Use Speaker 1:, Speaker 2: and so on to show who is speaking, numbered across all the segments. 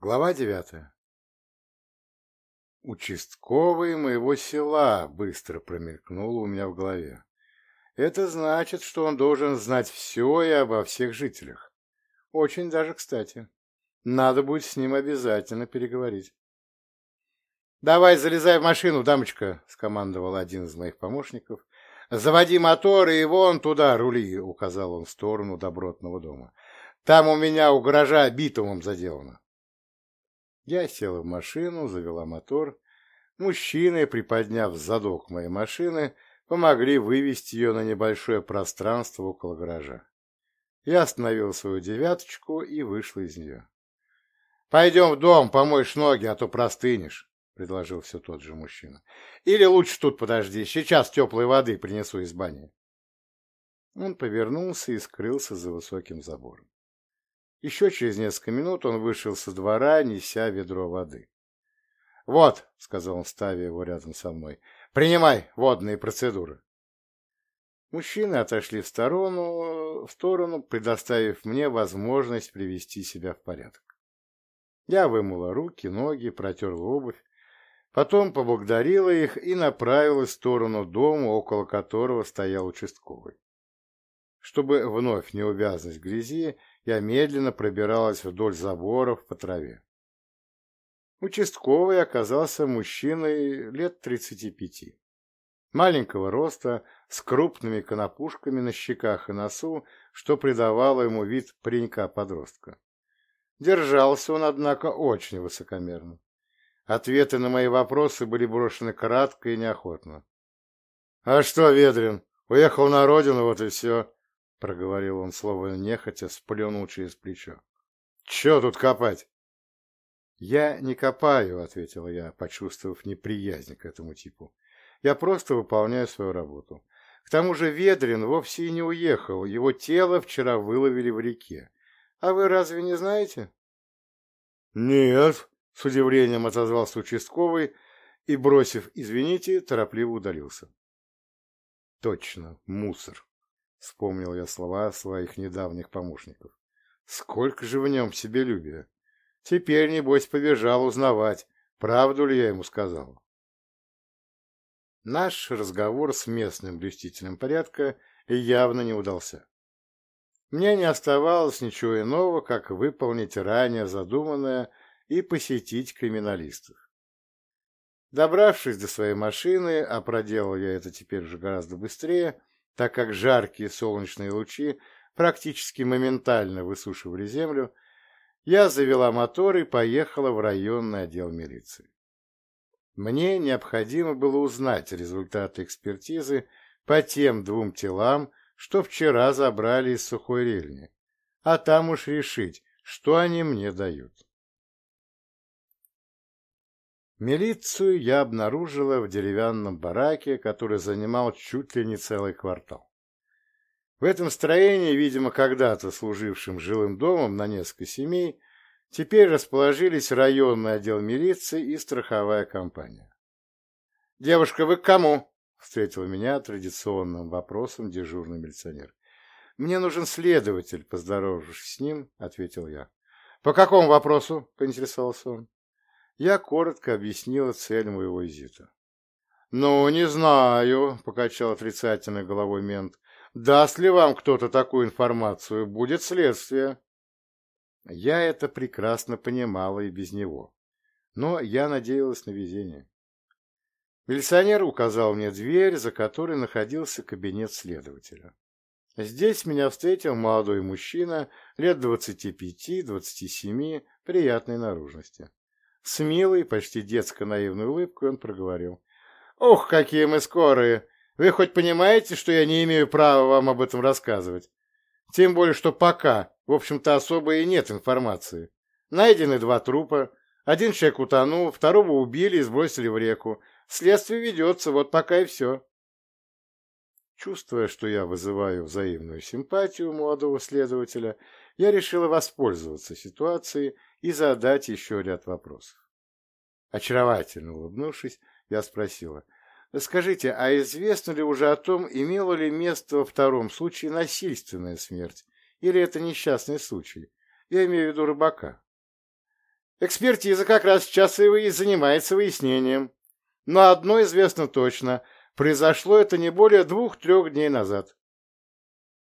Speaker 1: Глава девятая. Участковый моего села быстро промелькнул у меня в голове. Это значит, что он должен знать все и обо всех жителях. Очень даже кстати. Надо будет с ним обязательно переговорить. «Давай, залезай в машину, дамочка», — скомандовал один из моих помощников. «Заводи мотор и вон туда рули», — указал он в сторону добротного дома. «Там у меня у гаража битумом заделано». Я села в машину, завела мотор. Мужчины, приподняв задок моей машины, помогли вывести ее на небольшое пространство около гаража. Я остановил свою девяточку и вышла из нее. — Пойдем в дом, помоешь ноги, а то простынешь, — предложил все тот же мужчина. — Или лучше тут подожди, сейчас теплой воды принесу из бани. Он повернулся и скрылся за высоким забором. Еще через несколько минут он вышел со двора, неся ведро воды. — Вот, — сказал он, ставя его рядом со мной, — принимай водные процедуры. Мужчины отошли в сторону, в сторону, предоставив мне возможность привести себя в порядок. Я вымыла руки, ноги, протерла обувь, потом поблагодарила их и направилась в сторону дома, около которого стоял участковый. Чтобы вновь не увязнуть в грязи, я медленно пробиралась вдоль заборов по траве. Участковый оказался мужчиной лет тридцати пяти. Маленького роста, с крупными конопушками на щеках и носу, что придавало ему вид паренька-подростка. Держался он, однако, очень высокомерно. Ответы на мои вопросы были брошены кратко и неохотно. — А что, Ведрин, уехал на родину, вот и все. — проговорил он, словно нехотя, сплюнул через плечо. — Че тут копать? — Я не копаю, — ответила я, почувствовав неприязнь к этому типу. — Я просто выполняю свою работу. К тому же Ведрин вовсе и не уехал, его тело вчера выловили в реке. А вы разве не знаете? — Нет, — с удивлением отозвался участковый и, бросив «извините», торопливо удалился. — Точно, мусор. Вспомнил я слова своих недавних помощников. Сколько же в нем себелюбия! Теперь, небось, побежал узнавать, правду ли я ему сказал. Наш разговор с местным блюстителем порядка явно не удался. Мне не оставалось ничего иного, как выполнить ранее задуманное и посетить криминалистов. Добравшись до своей машины, а проделал я это теперь уже гораздо быстрее, так как жаркие солнечные лучи практически моментально высушивали землю, я завела мотор и поехала в районный отдел милиции. Мне необходимо было узнать результаты экспертизы по тем двум телам, что вчера забрали из сухой рельни, а там уж решить, что они мне дают. Милицию я обнаружила в деревянном бараке, который занимал чуть ли не целый квартал. В этом строении, видимо, когда-то служившим жилым домом на несколько семей, теперь расположились районный отдел милиции и страховая компания. «Девушка, вы к кому?» — встретил меня традиционным вопросом дежурный милиционер. «Мне нужен следователь», — поздоровавшись с ним, — ответил я. «По какому вопросу?» — поинтересовался он. Я коротко объяснила цель моего визита. «Ну, не знаю», — покачал отрицательной головой мент. «Даст ли вам кто-то такую информацию? Будет следствие». Я это прекрасно понимала и без него, но я надеялась на везение. Милиционер указал мне дверь, за которой находился кабинет следователя. Здесь меня встретил молодой мужчина лет двадцати пяти-двадцати семи, приятной наружности. С милой, почти детско-наивной улыбкой он проговорил. «Ух, какие мы скорые! Вы хоть понимаете, что я не имею права вам об этом рассказывать? Тем более, что пока, в общем-то, особо и нет информации. Найдены два трупа. Один человек утонул, второго убили и сбросили в реку. Следствие ведется, вот пока и все». Чувствуя, что я вызываю взаимную симпатию молодого следователя, я решила воспользоваться ситуацией и задать еще ряд вопросов. Очаровательно улыбнувшись, я спросила, «Скажите, а известно ли уже о том, имела ли место во втором случае насильственная смерть, или это несчастный случай? Я имею в виду рыбака». Экспертиза как раз сейчас и занимается выяснением. Но одно известно точно. Произошло это не более двух-трех дней назад.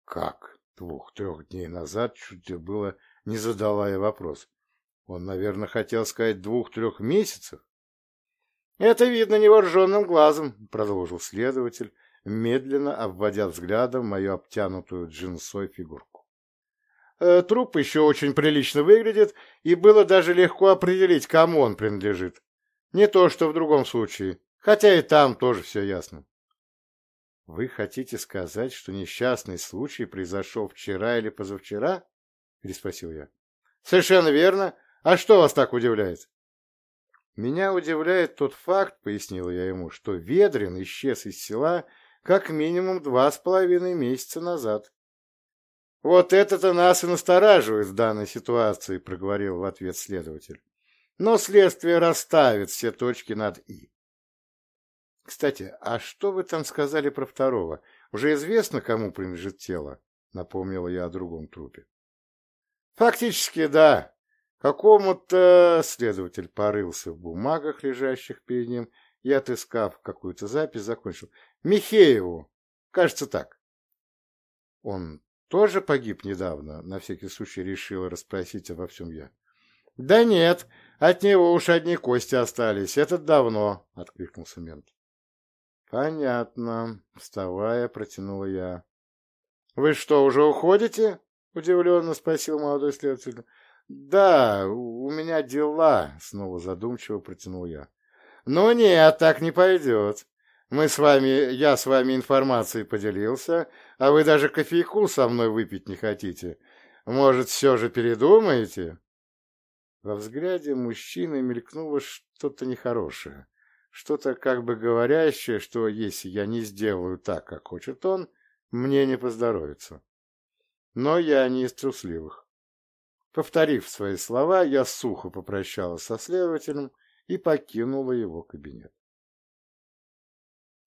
Speaker 1: Как двух-трех дней назад? Чуть было не задала я вопрос. Он, наверное, хотел сказать двух-трех месяцев. Это видно невооруженным глазом, продолжил следователь, медленно обводя взглядом мою обтянутую джинсой фигурку. Э, труп еще очень прилично выглядит, и было даже легко определить, кому он принадлежит. Не то, что в другом случае, хотя и там тоже все ясно. Вы хотите сказать, что несчастный случай произошел вчера или позавчера? Переспросил я. Совершенно верно. А что вас так удивляет? Меня удивляет тот факт, пояснил я ему, что Ведрин исчез из села как минимум два с половиной месяца назад. Вот это-то нас и настораживает в данной ситуации, проговорил в ответ следователь. Но следствие расставит все точки над «и». Кстати, а что вы там сказали про второго? Уже известно, кому принадлежит тело? Напомнила я о другом трупе. Фактически, да. Какому-то следователь порылся в бумагах, лежащих перед ним, и, отыскав какую-то запись, закончил. Михееву. Кажется, так. Он тоже погиб недавно? На всякий случай решил расспросить обо всем я. Да нет, от него уж одни кости остались. Это давно, откликнулся мент. Понятно. Вставая, протянула я. Вы что, уже уходите? Удивленно спросил молодой следователь. Да, у меня дела, снова задумчиво протянул я. Ну нет, так не пойдет. Мы с вами, я с вами информацией поделился, а вы даже кофейку со мной выпить не хотите. Может, все же передумаете? Во взгляде мужчины мелькнуло что-то нехорошее, что-то как бы говорящее, что если я не сделаю так, как хочет он, мне не поздоровится. Но я не из трусливых. Повторив свои слова, я сухо попрощалась со следователем и покинула его кабинет.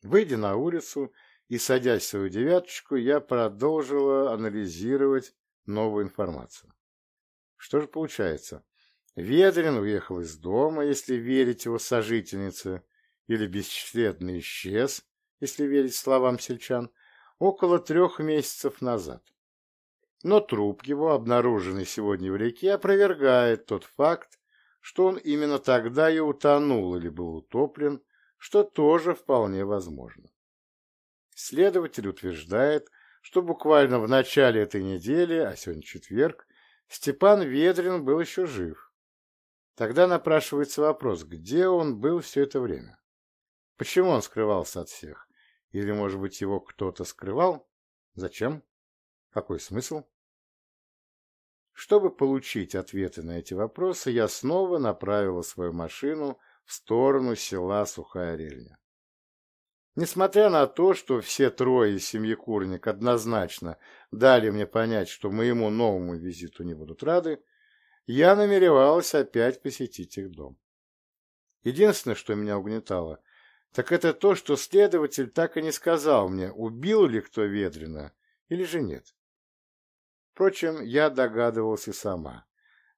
Speaker 1: Выйдя на улицу и садясь в свою девяточку, я продолжила анализировать новую информацию. Что же получается? Ведрин уехал из дома, если верить его сожительнице, или бесследно исчез, если верить словам сельчан, около трех месяцев назад. Но труп его, обнаруженный сегодня в реке, опровергает тот факт, что он именно тогда и утонул или был утоплен, что тоже вполне возможно. Следователь утверждает, что буквально в начале этой недели, а сегодня четверг, Степан Ведрин был еще жив. Тогда напрашивается вопрос, где он был все это время? Почему он скрывался от всех? Или, может быть, его кто-то скрывал? Зачем? Какой смысл? Чтобы получить ответы на эти вопросы, я снова направила свою машину в сторону села Сухая Рельня. Несмотря на то, что все трое из семьи Курник однозначно дали мне понять, что моему новому визиту не будут рады, я намеревалась опять посетить их дом. Единственное, что меня угнетало, так это то, что следователь так и не сказал мне, убил ли кто Ведрина или же нет. Впрочем, я догадывался сама.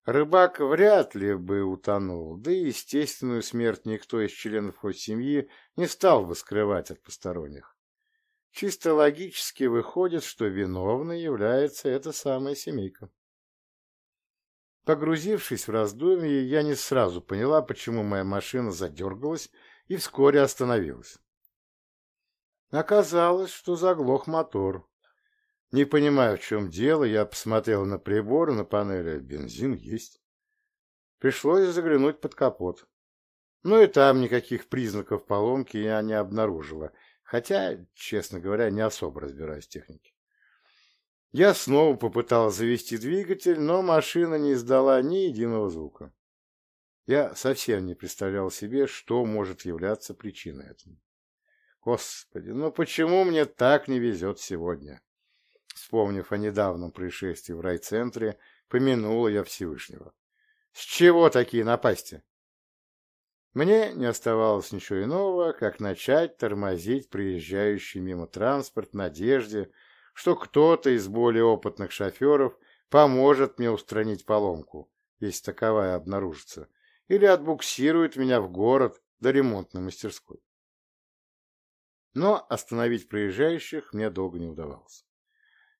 Speaker 1: Рыбак вряд ли бы утонул, да и естественную смерть никто из членов его семьи не стал бы скрывать от посторонних. Чисто логически выходит, что виновной является эта самая семейка. Погрузившись в раздумье, я не сразу поняла, почему моя машина задергалась и вскоре остановилась. Оказалось, что заглох мотор. Не понимая, в чем дело, я посмотрел на прибор на панели. Бензин есть. Пришлось заглянуть под капот. Ну и там никаких признаков поломки я не обнаружила, хотя, честно говоря, не особо разбираюсь в технике. Я снова попытался завести двигатель, но машина не издала ни единого звука. Я совсем не представлял себе, что может являться причиной этому. Господи, ну почему мне так не везет сегодня? Вспомнив о недавнем происшествии в райцентре, помянула я Всевышнего. С чего такие напасти? Мне не оставалось ничего иного, как начать тормозить приезжающий мимо транспорт в надежде, что кто-то из более опытных шоферов поможет мне устранить поломку, если таковая обнаружится, или отбуксирует меня в город до ремонтной мастерской. Но остановить проезжающих мне долго не удавалось.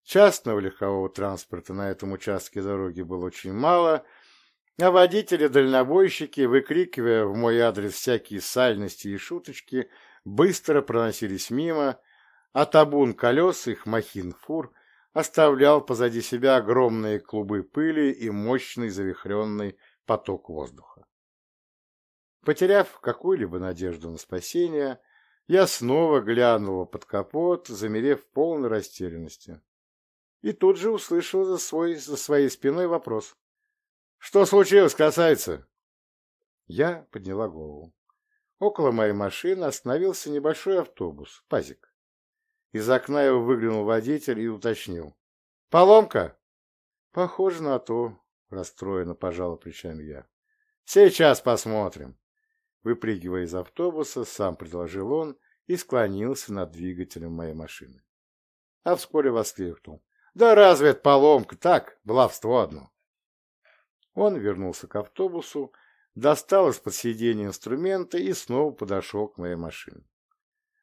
Speaker 1: Частного легкового транспорта на этом участке дороги было очень мало, а водители-дальнобойщики, выкрикивая в мой адрес всякие сальности и шуточки, быстро проносились мимо, а табун колес их махин фур оставлял позади себя огромные клубы пыли и мощный завихренный поток воздуха. Потеряв какую-либо надежду на спасение, я снова глянул под капот, замерев в полной растерянности. И тут же услышал за, свой, за своей спиной вопрос. «Что случилось, красавица?» Я подняла голову. Около моей машины остановился небольшой автобус, пазик. Из окна его выглянул водитель и уточнил. «Поломка?» «Похоже на то», — расстроенно пожала плечами я. «Сейчас посмотрим». Выпрыгивая из автобуса, сам предложил он и склонился над двигателем моей машины. А вскоре воскликнул. «Да разве это поломка? Так, баловство одно». Он вернулся к автобусу, достал из-под сиденья инструменты и снова подошел к моей машине.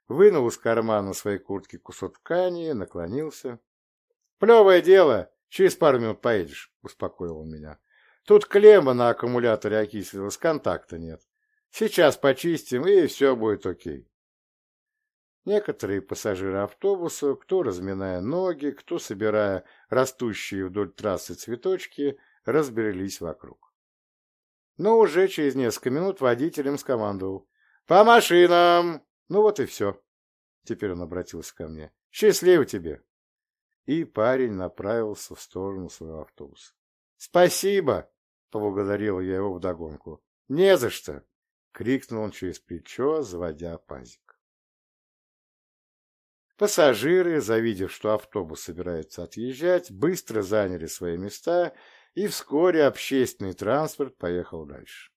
Speaker 1: Вынул из кармана своей куртки кусок ткани, наклонился. «Плевое дело, через пару минут поедешь», — успокоил он меня. «Тут клемма на аккумуляторе окислилась, контакта нет. Сейчас почистим, и все будет окей. Некоторые пассажиры автобуса, кто разминая ноги, кто собирая растущие вдоль трассы цветочки, разбрелись вокруг. Но уже через несколько минут водитель им скомандовал. «По машинам!» Ну вот и все. Теперь он обратился ко мне. «Счастливо тебе!» И парень направился в сторону своего автобуса. «Спасибо!» — поблагодарил я его вдогонку. «Не за что!» — крикнул он через плечо, заводя пазик. Пассажиры, завидев, что автобус собирается отъезжать, быстро заняли свои места, и вскоре общественный транспорт поехал дальше.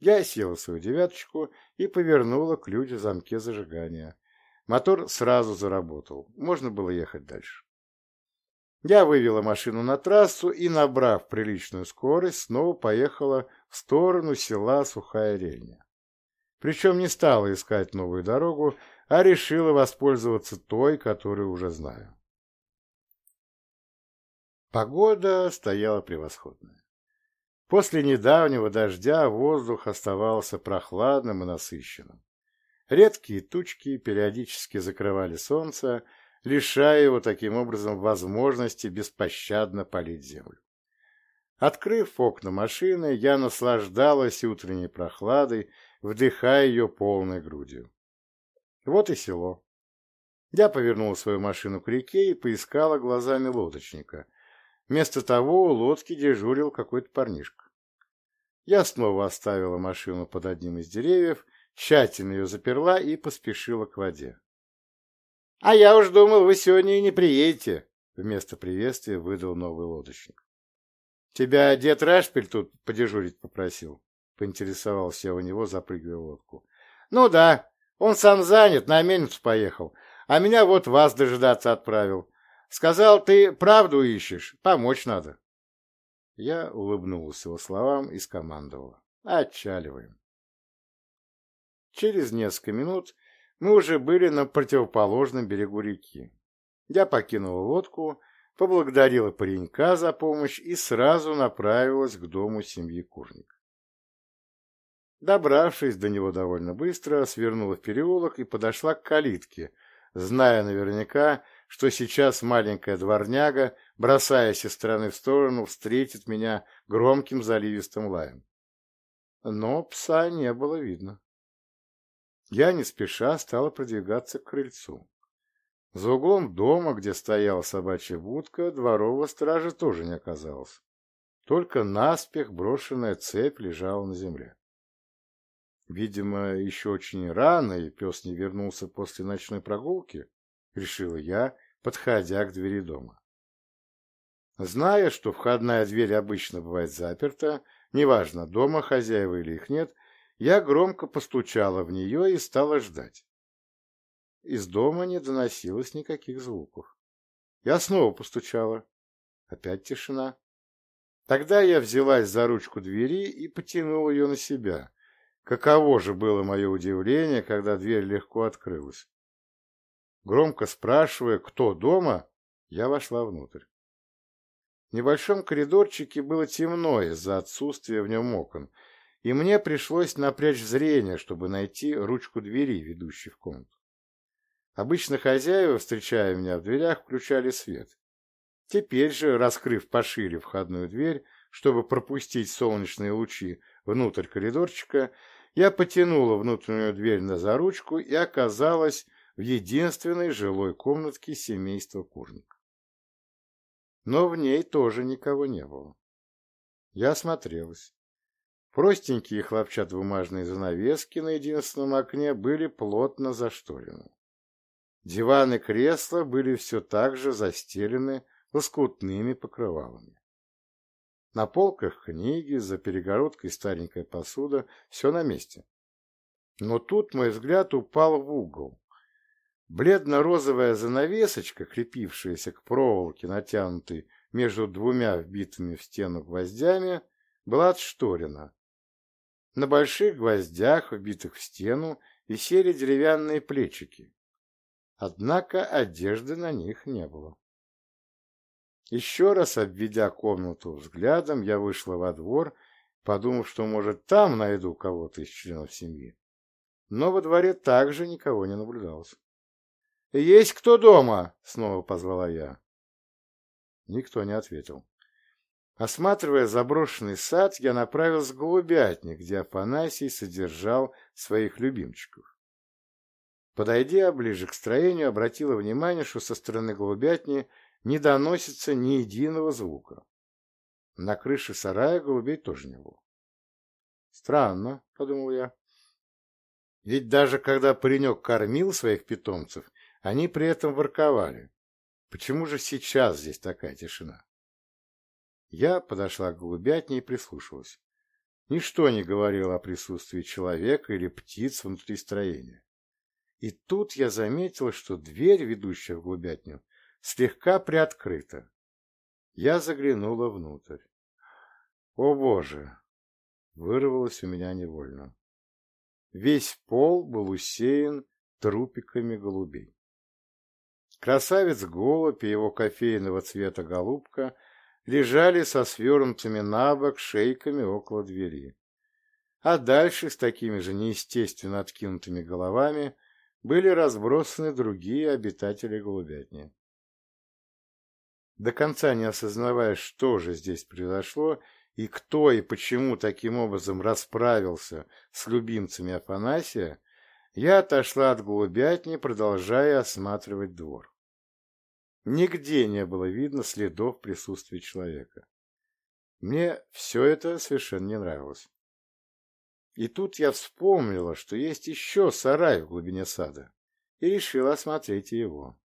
Speaker 1: Я села в свою девяточку и повернула ключ в замке зажигания. Мотор сразу заработал, можно было ехать дальше. Я вывела машину на трассу и, набрав приличную скорость, снова поехала в сторону села Сухая Рельня. Причем не стала искать новую дорогу, а решила воспользоваться той, которую уже знаю. Погода стояла превосходная. После недавнего дождя воздух оставался прохладным и насыщенным. Редкие тучки периодически закрывали солнце, лишая его таким образом возможности беспощадно полить землю. Открыв окна машины, я наслаждалась утренней прохладой, вдыхая ее полной грудью. Вот и село. Я повернула свою машину к реке и поискала глазами лодочника. Вместо того у лодки дежурил какой-то парнишка. Я снова оставила машину под одним из деревьев, тщательно ее заперла и поспешила к воде. — А я уж думал, вы сегодня и не приедете, — вместо приветствия выдал новый лодочник. — Тебя дед Рашпель тут подежурить попросил, — поинтересовался я у него, запрыгивая в лодку. — Ну да, он сам занят, на мельницу поехал, а меня вот вас дожидаться отправил. Сказал, ты правду ищешь, помочь надо. Я улыбнулся его словам и скомандовала. Отчаливаем. Через несколько минут мы уже были на противоположном берегу реки. Я покинула лодку, поблагодарила паренька за помощь и сразу направилась к дому семьи Курник. Добравшись до него довольно быстро, свернула в переулок и подошла к калитке, зная наверняка, что сейчас маленькая дворняга, бросаясь из стороны в сторону, встретит меня громким заливистым лаем. Но пса не было видно. Я не спеша стала продвигаться к крыльцу. За углом дома, где стояла собачья будка, дворового стража тоже не оказалось. Только наспех брошенная цепь лежала на земле. Видимо, еще очень рано, и пес не вернулся после ночной прогулки, решила я, подходя к двери дома. Зная, что входная дверь обычно бывает заперта, неважно, дома хозяева или их нет, я громко постучала в нее и стала ждать. Из дома не доносилось никаких звуков. Я снова постучала. Опять тишина. Тогда я взялась за ручку двери и потянула ее на себя. Каково же было мое удивление, когда дверь легко открылась. Громко спрашивая, кто дома, я вошла внутрь. В небольшом коридорчике было темно из-за отсутствия в нем окон, и мне пришлось напрячь зрение, чтобы найти ручку двери, ведущей в комнату. Обычно хозяева, встречая меня в дверях, включали свет. Теперь же, раскрыв пошире входную дверь, чтобы пропустить солнечные лучи внутрь коридорчика, я потянула внутреннюю дверь на заручку и оказалась в единственной жилой комнатке семейства Курник. Но в ней тоже никого не было. Я осмотрелась. Простенькие хлопчатобумажные занавески на единственном окне были плотно зашторены. Диваны и кресла были все так же застелены лоскутными покрывалами. На полках книги, за перегородкой старенькая посуда, все на месте. Но тут мой взгляд упал в угол. Бледно-розовая занавесочка, крепившаяся к проволоке, натянутой между двумя вбитыми в стену гвоздями, была отшторена. На больших гвоздях, вбитых в стену, висели деревянные плечики. Однако одежды на них не было. Еще раз обведя комнату взглядом, я вышла во двор, подумав, что, может, там найду кого-то из членов семьи. Но во дворе также никого не наблюдалось. «Есть кто дома?» — снова позвала я. Никто не ответил. Осматривая заброшенный сад, я направился к голубятне, где Афанасий содержал своих любимчиков. Подойдя ближе к строению, обратила внимание, что со стороны голубятни не доносится ни единого звука. На крыше сарая голубей тоже не было. Странно, — подумал я. Ведь даже когда паренек кормил своих питомцев, они при этом ворковали. Почему же сейчас здесь такая тишина? Я подошла к голубятне и прислушалась. Ничто не говорило о присутствии человека или птиц внутри строения. И тут я заметила, что дверь, ведущая в голубятню, слегка приоткрыта. Я заглянула внутрь. О, Боже! Вырвалось у меня невольно. Весь пол был усеян трупиками голубей. Красавец-голубь и его кофейного цвета голубка лежали со свернутыми на бок шейками около двери. А дальше с такими же неестественно откинутыми головами были разбросаны другие обитатели голубятни. До конца не осознавая, что же здесь произошло, и кто и почему таким образом расправился с любимцами Афанасия, я отошла от голубятни, продолжая осматривать двор. Нигде не было видно следов присутствия человека. Мне все это совершенно не нравилось. И тут я вспомнила, что есть еще сарай в глубине сада, и решила осмотреть его.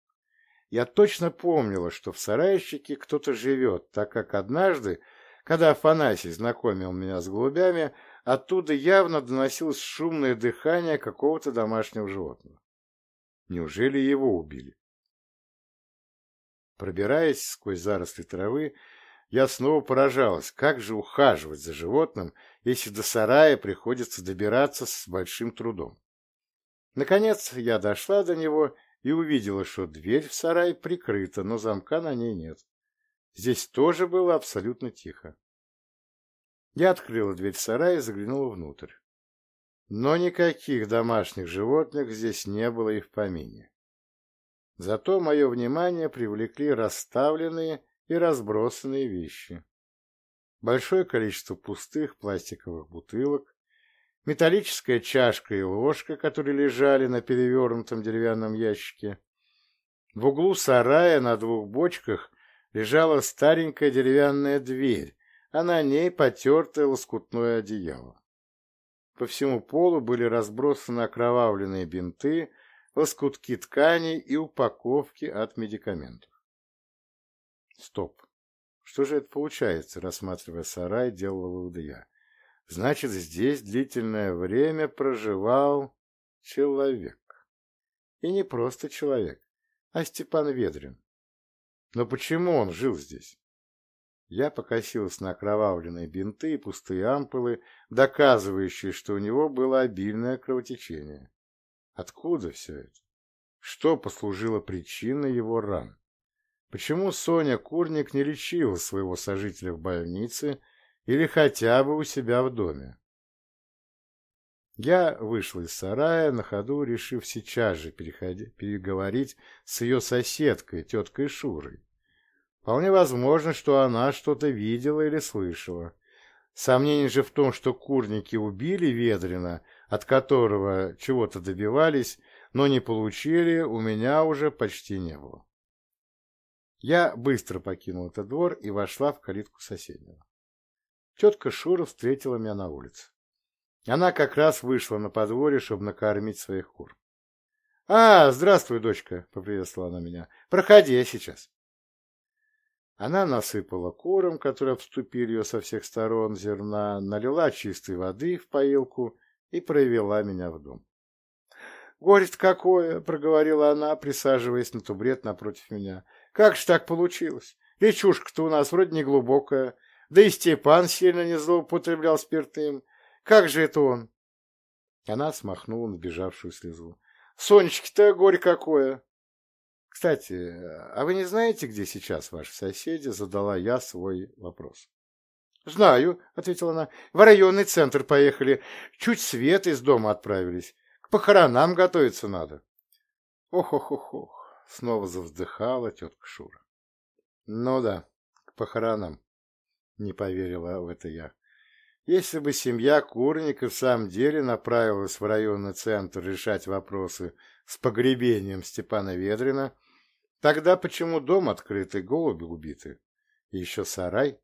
Speaker 1: Я точно помнила, что в сарайщике кто-то живет, так как однажды, когда Афанасий знакомил меня с голубями, оттуда явно доносилось шумное дыхание какого-то домашнего животного. Неужели его убили? Пробираясь сквозь заросли травы, я снова поражалась, как же ухаживать за животным, если до сарая приходится добираться с большим трудом. Наконец я дошла до него и увидела, что дверь в сарай прикрыта, но замка на ней нет. Здесь тоже было абсолютно тихо. Я открыла дверь в сарай и заглянула внутрь. Но никаких домашних животных здесь не было и в помине. Зато мое внимание привлекли расставленные и разбросанные вещи. Большое количество пустых пластиковых бутылок, металлическая чашка и ложка, которые лежали на перевернутом деревянном ящике. В углу сарая на двух бочках лежала старенькая деревянная дверь, а на ней потертое лоскутное одеяло. По всему полу были разбросаны окровавленные бинты, лоскутки тканей и упаковки от медикаментов. Стоп. Что же это получается, рассматривая сарай, выводы я. Значит, здесь длительное время проживал человек. И не просто человек, а Степан Ведрин. Но почему он жил здесь? Я покосился на окровавленные бинты и пустые ампулы, доказывающие, что у него было обильное кровотечение. Откуда все это? Что послужило причиной его ран? Почему Соня Курник не лечила своего сожителя в больнице или хотя бы у себя в доме? Я вышел из сарая, на ходу решив сейчас же переговорить с ее соседкой, теткой Шурой. Вполне возможно, что она что-то видела или слышала. Сомнений же в том, что курники убили Ведрина, от которого чего-то добивались, но не получили, у меня уже почти не было. Я быстро покинул этот двор и вошла в калитку соседнего. Тетка Шура встретила меня на улице. Она как раз вышла на подворье, чтобы накормить своих кур. — А, здравствуй, дочка, — поприветствовала она меня. — Проходи, я сейчас. Она насыпала курам, которые обступили ее со всех сторон, зерна, налила чистой воды в поилку и провела меня в дом. — Горе-то какое! — проговорила она, присаживаясь на тубрет напротив меня. — Как же так получилось? Речушка-то у нас вроде не глубокая, да и Степан сильно не злоупотреблял спиртным. Как же это он? Она смахнула набежавшую слезу. — Сонечки-то горе какое! Кстати, а вы не знаете, где сейчас ваши соседи? Задала я свой вопрос. Знаю, ответила она. В районный центр поехали. Чуть свет из дома отправились. К похоронам готовиться надо. Ох-ох-ох-ох. Снова завздыхала тетка Шура. Ну да, к похоронам. Не поверила в это я. Если бы семья Курника в самом деле направилась в районный центр решать вопросы с погребением Степана Ведрина, Тогда почему дом открытый, голуби убиты? И еще сарай?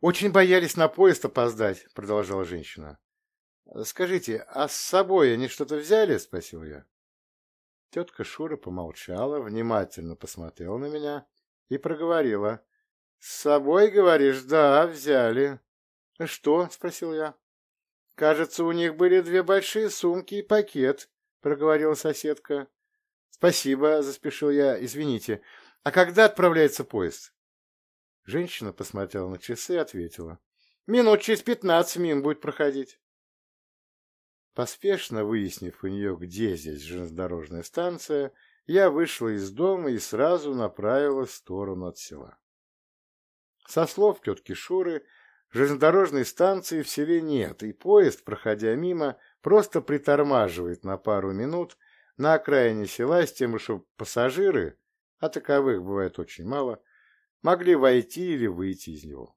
Speaker 1: Очень боялись на поезд опоздать, продолжала женщина. Скажите, а с собой они что-то взяли? Спросил я. Тетка Шура помолчала, внимательно посмотрела на меня и проговорила. — С собой, говоришь? Да, взяли. — Что? — спросил я. — Кажется, у них были две большие сумки и пакет, — проговорила соседка. Спасибо, заспешил я. Извините. А когда отправляется поезд? Женщина посмотрела на часы и ответила. Минут через пятнадцать мимо будет проходить. Поспешно выяснив у нее, где здесь железнодорожная станция, я вышла из дома и сразу направилась в сторону от села. Со слов тетки Шуры, железнодорожной станции в селе нет, и поезд, проходя мимо, просто притормаживает на пару минут на окраине села с тем, чтобы пассажиры, а таковых бывает очень мало, могли войти или выйти из него.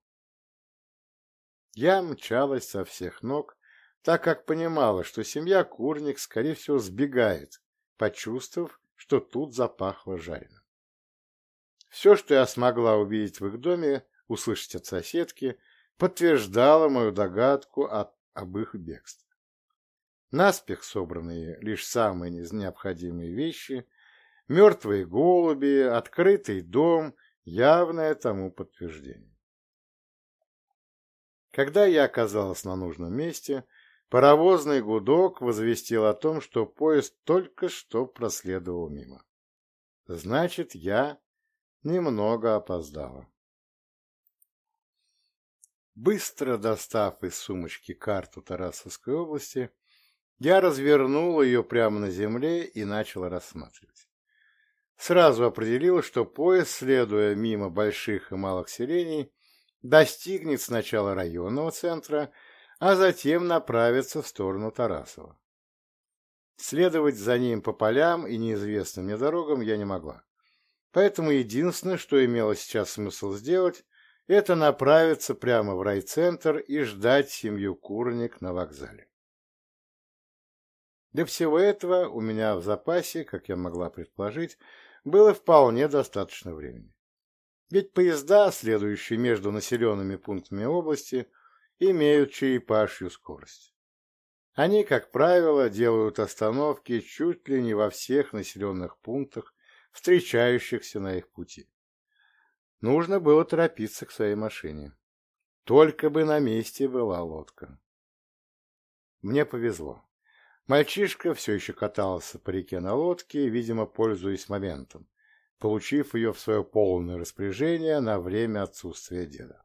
Speaker 1: Я мчалась со всех ног, так как понимала, что семья Курник, скорее всего, сбегает, почувствовав, что тут запахло жареным. Все, что я смогла увидеть в их доме, услышать от соседки, подтверждало мою догадку о, об их бегстве. Наспех собранные лишь самые необходимые вещи, мертвые голуби, открытый дом — явное тому подтверждение. Когда я оказалась на нужном месте, паровозный гудок возвестил о том, что поезд только что проследовал мимо. Значит, я немного опоздала. Быстро достав из сумочки карту Тарасовской области, я развернул ее прямо на земле и начал рассматривать. Сразу определил, что поезд, следуя мимо больших и малых селений, достигнет сначала районного центра, а затем направится в сторону Тарасова. Следовать за ним по полям и неизвестным мне дорогам я не могла. Поэтому единственное, что имело сейчас смысл сделать, это направиться прямо в райцентр и ждать семью Курник на вокзале. Для всего этого у меня в запасе, как я могла предположить, было вполне достаточно времени. Ведь поезда, следующие между населенными пунктами области, имеют черепашью скорость. Они, как правило, делают остановки чуть ли не во всех населенных пунктах, встречающихся на их пути. Нужно было торопиться к своей машине. Только бы на месте была лодка. Мне повезло. Мальчишка все еще катался по реке на лодке, видимо, пользуясь моментом. получив ее в свое полное распоряжение на время отсутствия деда.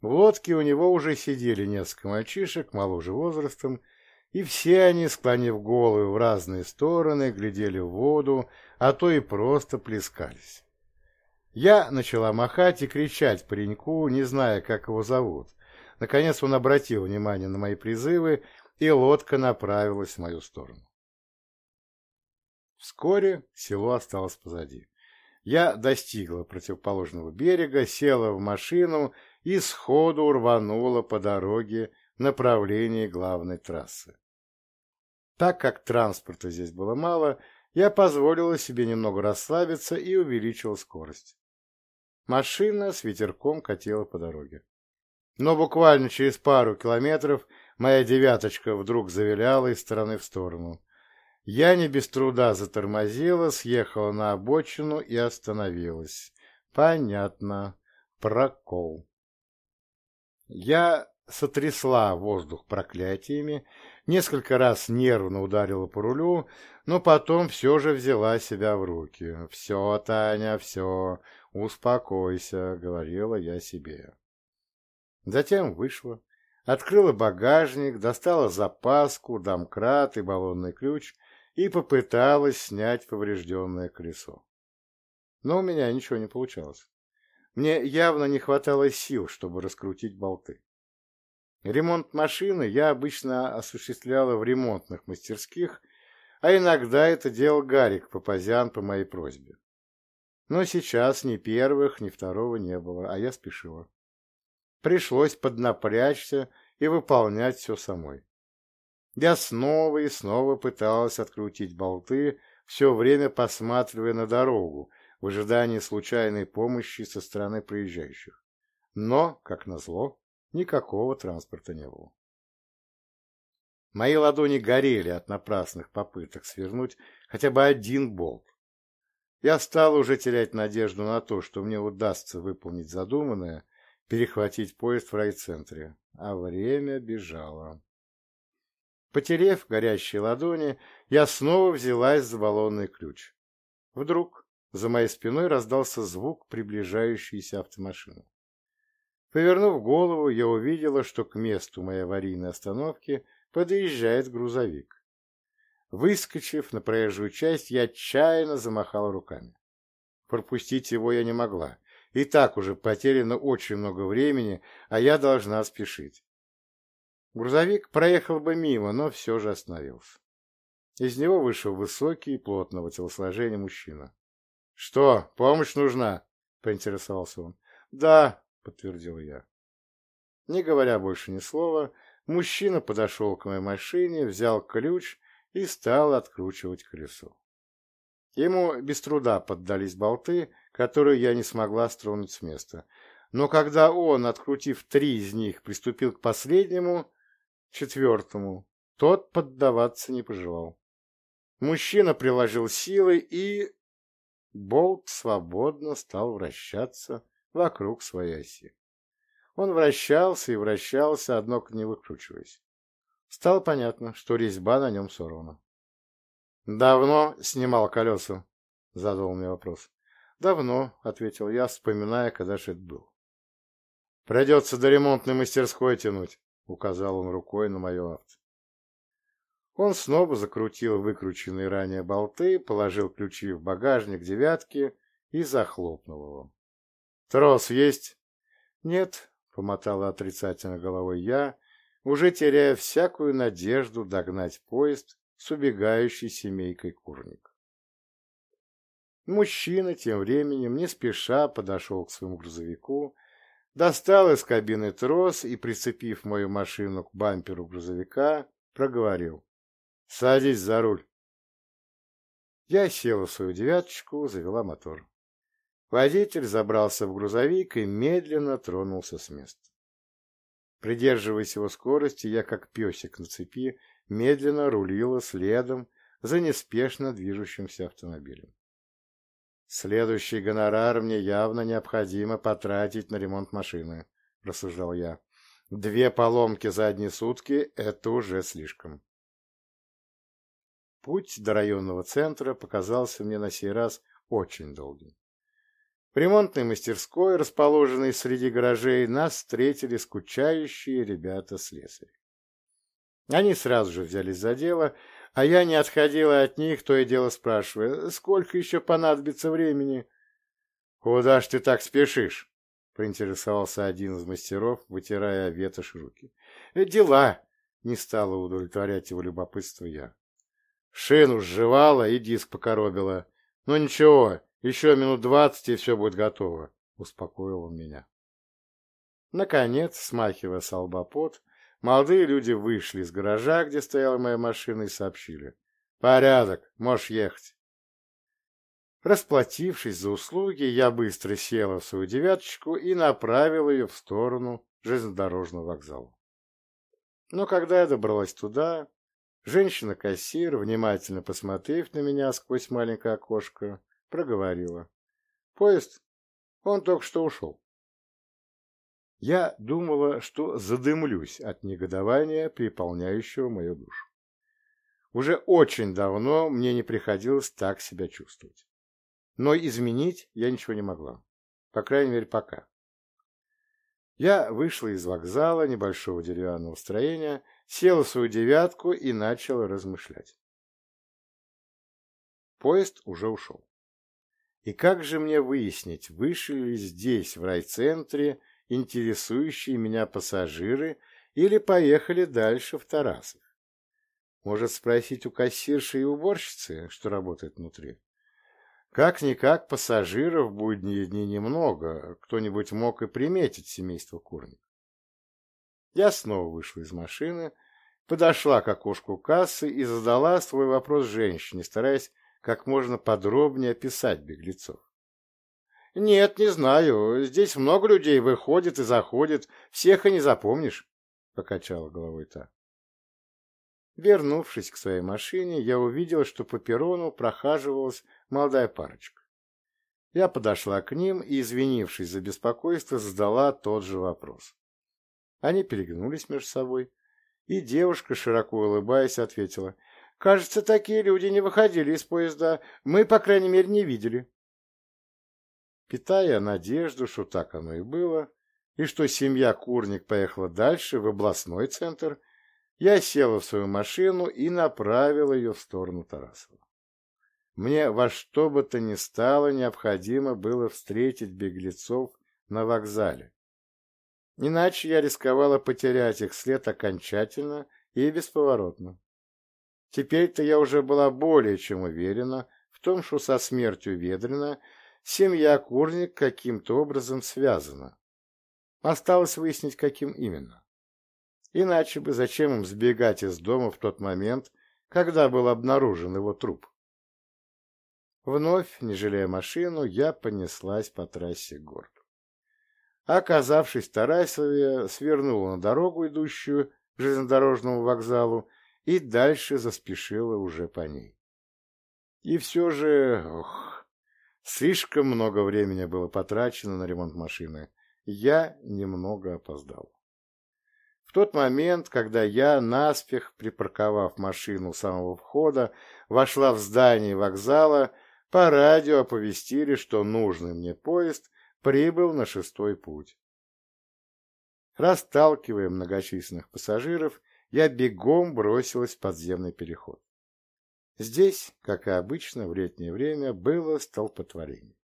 Speaker 1: В лодке у него уже сидели несколько мальчишек моложе возрастом, и все они, склонив головы в разные стороны, глядели в воду, а то и просто плескались. Я начала махать и кричать пареньку, не зная, как его зовут. Наконец он обратил внимание на мои призывы, и лодка направилась в мою сторону. Вскоре село осталось позади. Я достигла противоположного берега, села в машину и сходу рванула по дороге в главной трассы. Так как транспорта здесь было мало, я позволила себе немного расслабиться и увеличила скорость. Машина с ветерком катила по дороге. Но буквально через пару километров моя девяточка вдруг завиляла из стороны в сторону. Я не без труда затормозила, съехала на обочину и остановилась. Понятно. Прокол. Я сотрясла воздух проклятиями, несколько раз нервно ударила по рулю, но потом все же взяла себя в руки. «Все, Таня, все, успокойся», — говорила я себе. Затем вышла, открыла багажник, достала запаску, домкрат и баллонный ключ и попыталась снять поврежденное колесо. Но у меня ничего не получалось. Мне явно не хватало сил, чтобы раскрутить болты. Ремонт машины я обычно осуществляла в ремонтных мастерских, а иногда это делал Гарик Папазян по моей просьбе. Но сейчас ни первых, ни второго не было, а я спешила. Пришлось поднапрячься и выполнять все самой. Я снова и снова пыталась открутить болты, все время посматривая на дорогу, в ожидании случайной помощи со стороны проезжающих. Но, как назло, никакого транспорта не было. Мои ладони горели от напрасных попыток свернуть хотя бы один болт. Я стал уже терять надежду на то, что мне удастся выполнить задуманное, перехватить поезд в райцентре, а время бежало. Потерев горящие ладони, я снова взялась за баллонный ключ. Вдруг за моей спиной раздался звук приближающейся автомашины. Повернув голову, я увидела, что к месту моей аварийной остановки подъезжает грузовик. Выскочив на проезжую часть, я отчаянно замахала руками. Пропустить его я не могла. И так уже потеряно очень много времени, а я должна спешить. Грузовик проехал бы мимо, но все же остановился. Из него вышел высокий, плотного телосложения мужчина. — Что, помощь нужна? — поинтересовался он. — Да, подтвердил я. Не говоря больше ни слова, мужчина подошел к моей машине, взял ключ и стал откручивать колесо. Ему без труда поддались болты, которые я не смогла стронуть с места. Но когда он, открутив три из них, приступил к последнему, четвертому, тот поддаваться не пожелал. Мужчина приложил силы, и болт свободно стал вращаться вокруг своей оси. Он вращался и вращался, однако не выкручиваясь. Стало понятно, что резьба на нем сорвана. «Давно снимал колеса?» — задал мне вопрос. «Давно», — ответил я, вспоминая, когда же это был. «Придется до ремонтной мастерской тянуть», — указал он рукой на мое авто. Он снова закрутил выкрученные ранее болты, положил ключи в багажник девятки и захлопнул его. Трос есть? Нет, помотала отрицательно головой я, уже теряя всякую надежду догнать поезд с убегающей семейкой курник. Мужчина тем временем не спеша подошел к своему грузовику, достал из кабины трос и, прицепив мою машину к бамперу грузовика, проговорил. «Садись за руль». Я села в свою девяточку, завела мотор. Водитель забрался в грузовик и медленно тронулся с места. Придерживаясь его скорости, я, как песик на цепи, медленно рулила следом за неспешно движущимся автомобилем. «Следующий гонорар мне явно необходимо потратить на ремонт машины», — рассуждал я. «Две поломки за одни сутки — это уже слишком». Путь до районного центра показался мне на сей раз очень долгим. В ремонтной мастерской, расположенной среди гаражей, нас встретили скучающие ребята-слесари. Они сразу же взялись за дело, а я не отходила от них, то и дело спрашивая, сколько еще понадобится времени. — Куда ж ты так спешишь? — поинтересовался один из мастеров, вытирая ветошь руки. «Э, — Дела! — не стала удовлетворять его любопытство я. Шину сживала и диск покоробила. Ну ничего, еще минут двадцать, и все будет готово, — успокоил он меня. Наконец, смахивая с молодые люди вышли из гаража, где стояла моя машина, и сообщили. — Порядок, можешь ехать. Расплатившись за услуги, я быстро села в свою девяточку и направила ее в сторону железнодорожного вокзала. Но когда я добралась туда, женщина-кассир, внимательно посмотрев на меня сквозь маленькое окошко, проговорила. «Поезд? Он только что ушел». Я думала, что задымлюсь от негодования, переполняющего мою душу. Уже очень давно мне не приходилось так себя чувствовать. Но изменить я ничего не могла. По крайней мере, пока. Я вышла из вокзала небольшого деревянного строения, села в свою девятку и начала размышлять. Поезд уже ушел. И как же мне выяснить, вышли ли здесь, в райцентре, интересующие меня пассажиры или поехали дальше в Тарасов? Может спросить у кассирши и уборщицы, что работает внутри? Как-никак пассажиров в будние дни немного, кто-нибудь мог и приметить семейство Курник. Я снова вышла из машины, подошла к окошку кассы и задала свой вопрос женщине, стараясь как можно подробнее описать беглецов. «Нет, не знаю. Здесь много людей выходит и заходит. Всех и не запомнишь», — покачала головой та. Вернувшись к своей машине, я увидела, что по перрону прохаживалась молодая парочка. Я подошла к ним и, извинившись за беспокойство, задала тот же вопрос. Они переглянулись между собой, и девушка, широко улыбаясь, ответила, «Кажется, такие люди не выходили из поезда. Мы, по крайней мере, не видели». Питая надежду, что так оно и было, и что семья Курник поехала дальше, в областной центр, я села в свою машину и направила ее в сторону Тарасова. Мне во что бы то ни стало необходимо было встретить беглецов на вокзале. Иначе я рисковала потерять их след окончательно и бесповоротно. Теперь-то я уже была более чем уверена в том, что со смертью Ведрина семья Курник каким-то образом связана. Осталось выяснить, каким именно. Иначе бы зачем им сбегать из дома в тот момент, когда был обнаружен его труп? Вновь, не жалея машину, я понеслась по трассе городу. Оказавшись в Тарасове, свернула на дорогу, идущую к железнодорожному вокзалу, и дальше заспешила уже по ней. И все же, ох, слишком много времени было потрачено на ремонт машины. Я немного опоздал. В тот момент, когда я, наспех припарковав машину у самого входа, вошла в здание вокзала, по радио оповестили, что нужный мне поезд прибыл на шестой путь. Расталкивая многочисленных пассажиров, я бегом бросилась в подземный переход. Здесь, как и обычно, в летнее время было столпотворение.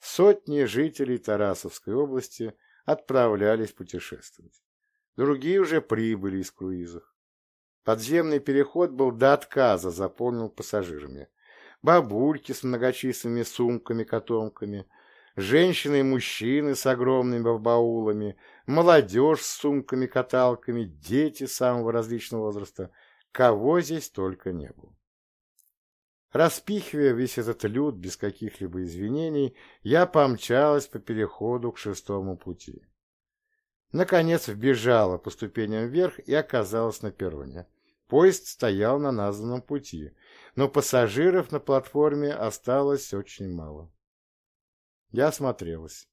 Speaker 1: Сотни жителей Тарасовской области отправлялись путешествовать. Другие уже прибыли из круизов. Подземный переход был до отказа заполнен пассажирами бабульки с многочисленными сумками-котомками, женщины и мужчины с огромными баулами, молодежь с сумками-каталками, дети самого различного возраста, кого здесь только не было. Распихивая весь этот люд без каких-либо извинений, я помчалась по переходу к шестому пути. Наконец вбежала по ступеням вверх и оказалась на перроне. Поезд стоял на названном пути, но пассажиров на платформе осталось очень мало. Я осмотрелась.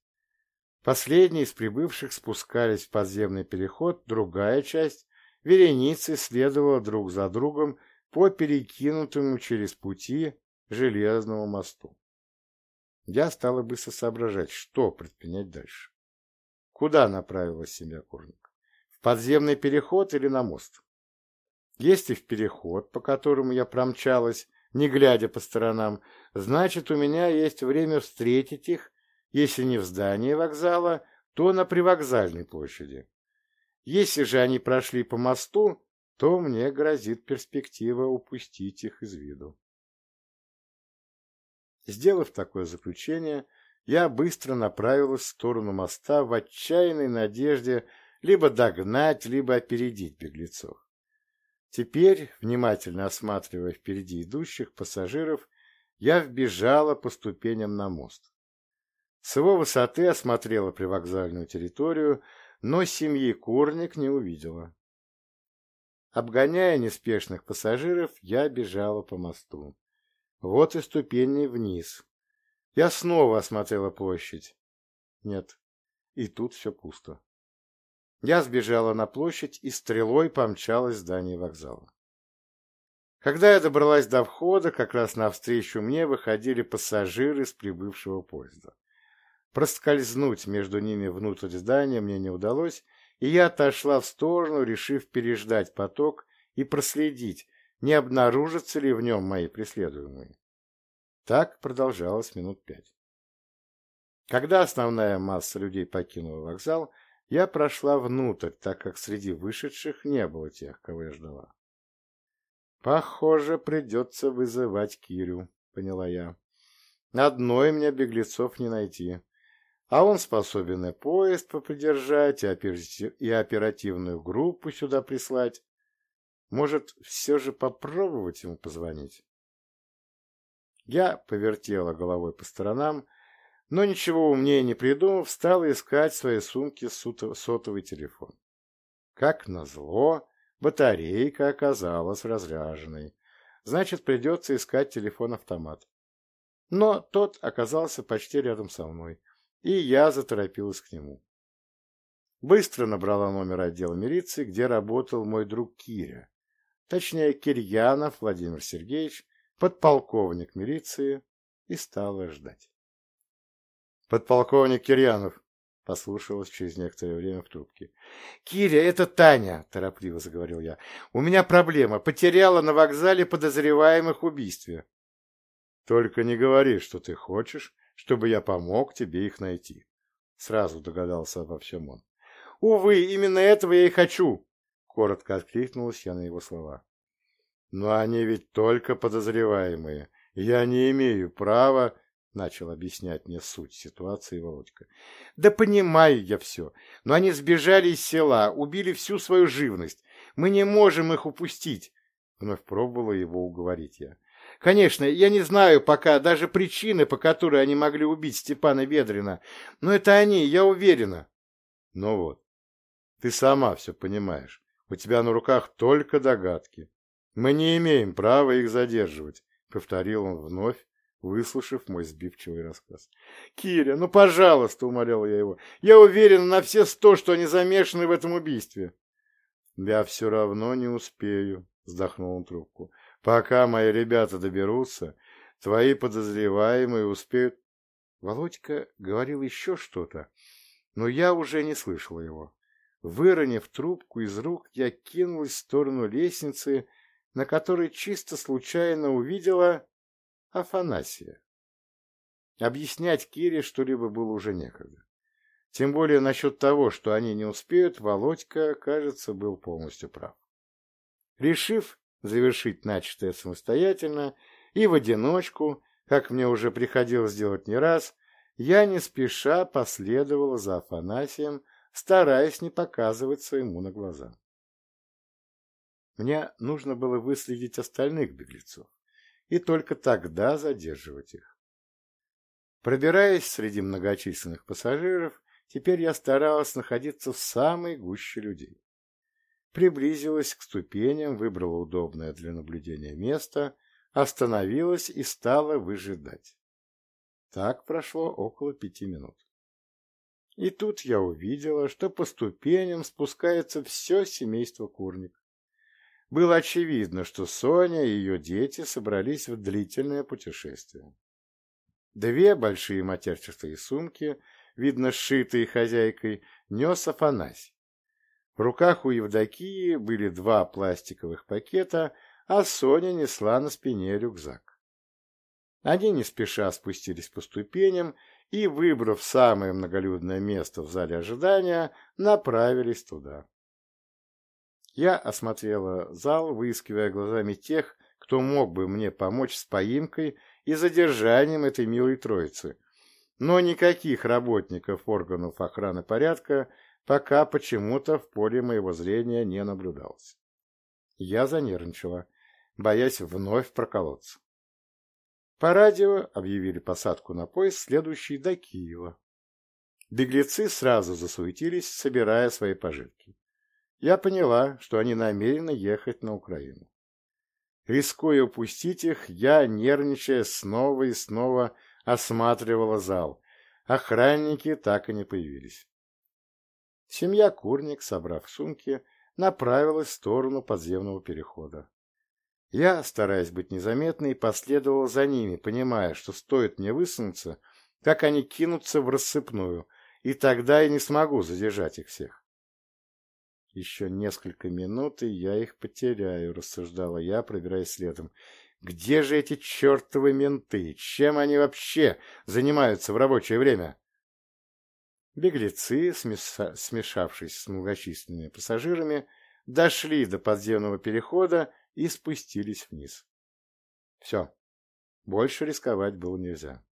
Speaker 1: Последние из прибывших спускались в подземный переход, другая часть вереницы следовала друг за другом по перекинутому через пути железному мосту. Я стала быстро соображать, что предпринять дальше. Куда направилась семья Курник? В подземный переход или на мост? Если в переход, по которому я промчалась, не глядя по сторонам, значит, у меня есть время встретить их, если не в здании вокзала, то на привокзальной площади. Если же они прошли по мосту, то мне грозит перспектива упустить их из виду. Сделав такое заключение, я быстро направилась в сторону моста в отчаянной надежде либо догнать, либо опередить беглецов. Теперь, внимательно осматривая впереди идущих пассажиров, я вбежала по ступеням на мост. С его высоты осмотрела привокзальную территорию, но семьи Курник не увидела. Обгоняя неспешных пассажиров, я бежала по мосту. Вот и ступени вниз. Я снова осмотрела площадь. Нет, и тут все пусто. Я сбежала на площадь и стрелой помчалась в здание вокзала. Когда я добралась до входа, как раз навстречу мне выходили пассажиры с прибывшего поезда. Проскользнуть между ними внутрь здания мне не удалось, и я отошла в сторону, решив переждать поток и проследить, не обнаружатся ли в нем мои преследуемые. Так продолжалось минут пять. Когда основная масса людей покинула вокзал, я прошла внутрь, так как среди вышедших не было тех, кого я ждала. «Похоже, придется вызывать Кирю», — поняла я. «Одной мне беглецов не найти, а он способен и поезд попридержать, и, оператив... и оперативную группу сюда прислать. Может, все же попробовать ему позвонить?» Я повертела головой по сторонам, но ничего умнее не придумав, стал искать в своей сумке сотовый телефон. Как назло, батарейка оказалась разряженной. Значит, придется искать телефон-автомат. Но тот оказался почти рядом со мной, и я заторопилась к нему. Быстро набрала номер отдела милиции, где работал мой друг Киря, точнее Кирьянов Владимир Сергеевич, подполковник милиции, и стала ждать. «Подполковник Кирьянов», — послушалась через некоторое время в трубке. «Киря, это Таня», — торопливо заговорил я. «У меня проблема. Потеряла на вокзале подозреваемых в убийстве». «Только не говори, что ты хочешь, чтобы я помог тебе их найти». Сразу догадался обо всем он. «Увы, именно этого я и хочу», — коротко откликнулась я на его слова. «Но они ведь только подозреваемые. Я не имею права...» начал объяснять мне суть ситуации Володька. Да понимаю я все, но они сбежали из села, убили всю свою живность. Мы не можем их упустить. Вновь пробовала его уговорить я. Конечно, я не знаю пока даже причины, по которой они могли убить Степана Ведрина, но это они, я уверена. Ну вот, ты сама все понимаешь. У тебя на руках только догадки. Мы не имеем права их задерживать, — повторил он вновь, выслушав мой сбивчивый рассказ. «Киря, ну, пожалуйста!» — умолял я его. «Я уверен на все сто, что они замешаны в этом убийстве». «Я все равно не успею», — вздохнул он трубку. «Пока мои ребята доберутся, твои подозреваемые успеют...» Володька говорил еще что-то, но я уже не слышал его. Выронив трубку из рук, я кинулась в сторону лестницы, на которой чисто случайно увидела Афанасия. Объяснять Кире что-либо было уже некогда. Тем более насчет того, что они не успеют, Володька, кажется, был полностью прав. Решив завершить начатое самостоятельно и в одиночку, как мне уже приходилось делать не раз, я не спеша последовала за Афанасием, стараясь не показывать своему на глаза. Мне нужно было выследить остальных беглецов и только тогда задерживать их. Пробираясь среди многочисленных пассажиров, теперь я старалась находиться в самой гуще людей. Приблизилась к ступеням, выбрала удобное для наблюдения место, остановилась и стала выжидать. Так прошло около пяти минут. И тут я увидела, что по ступеням спускается все семейство Курник. Было очевидно, что Соня и ее дети собрались в длительное путешествие. Две большие матерчатые сумки, видно, сшитые хозяйкой, нес Афанасий. В руках у Евдокии были два пластиковых пакета, а Соня несла на спине рюкзак. Они не спеша спустились по ступеням и, выбрав самое многолюдное место в зале ожидания, направились туда. Я осмотрела зал, выискивая глазами тех, кто мог бы мне помочь с поимкой и задержанием этой милой троицы, но никаких работников органов охраны порядка пока почему-то в поле моего зрения не наблюдалось. Я занервничала, боясь вновь проколоться. По радио объявили посадку на поезд, следующий до Киева. Беглецы сразу засуетились, собирая свои пожитки. Я поняла, что они намерены ехать на Украину. Рискуя упустить их, я, нервничая, снова и снова осматривала зал. Охранники так и не появились. Семья Курник, собрав сумки, направилась в сторону подземного перехода. Я, стараясь быть незаметной, последовал за ними, понимая, что стоит мне высунуться, как они кинутся в рассыпную, и тогда я не смогу задержать их всех. Еще несколько минут, и я их потеряю, рассуждала я, пробираясь следом. Где же эти чертовы менты? Чем они вообще занимаются в рабочее время? Беглецы, смешавшись с многочисленными пассажирами, дошли до подземного перехода и спустились вниз. Все. Больше рисковать было нельзя.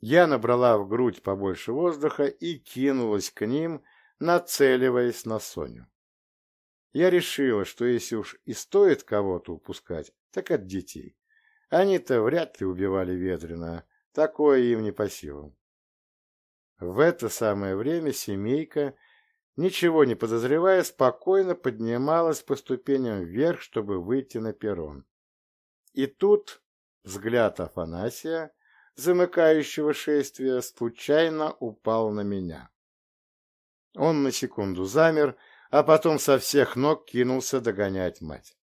Speaker 1: Я набрала в грудь побольше воздуха и кинулась к ним, нацеливаясь на Соню. Я решила, что если уж и стоит кого-то упускать, так от детей. Они-то вряд ли убивали Ветрина, такое им не по силам. В это самое время семейка, ничего не подозревая, спокойно поднималась по ступеням вверх, чтобы выйти на перрон. И тут взгляд Афанасия, замыкающего шествие, случайно упал на меня. Он на секунду замер, а потом со всех ног кинулся догонять мать.